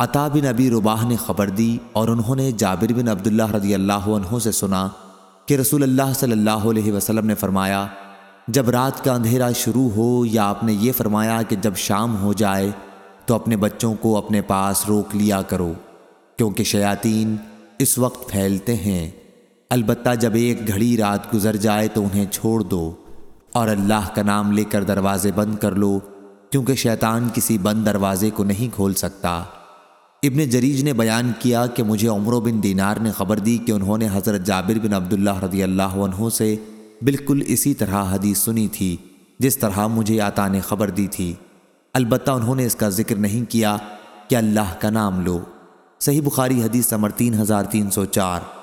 عطا بن ابی رباح نے خبر دی اور انہوں نے جابر بن عبداللہ رضی اللہ عنہ سے سنا کہ رسول اللہ صلی اللہ علیہ وسلم نے فرمایا، جب رات کا اندھیرا شروع ہو یا آپ نے یہ فرمایا کہ جب شام ہو جائے، تو اپنے بچوں کو اپنے پاس روک لیا کرو، کیونکہ شیاطین اس وقت پھیلتے ہیں۔ البتہ جب ایک گھڑی رات گزر جائے تو انہیں چھوڑ دو اور اللہ کا نام لے کر دروازے بند کر لو، کیونکہ شیطان کسی بند دروازے کو نہیں کھول سکتا۔ ابن جریج نے بیان کیا کہ مجھے عمر بن دینار نے خبر دی کہ انہوں نے حضرت جابر بن عبداللہ رضی اللہ عنہ سے بالکل اسی طرح حدیث سنی تھی، جس طرح مجھے آتا نے خبر دی تھی۔ البتہ انہوں نے اس کا ذکر نہیں کیا کہ اللہ کا نام لو۔ صحیح بخاری حدیث نمبر تین ہزار تین سو چار۔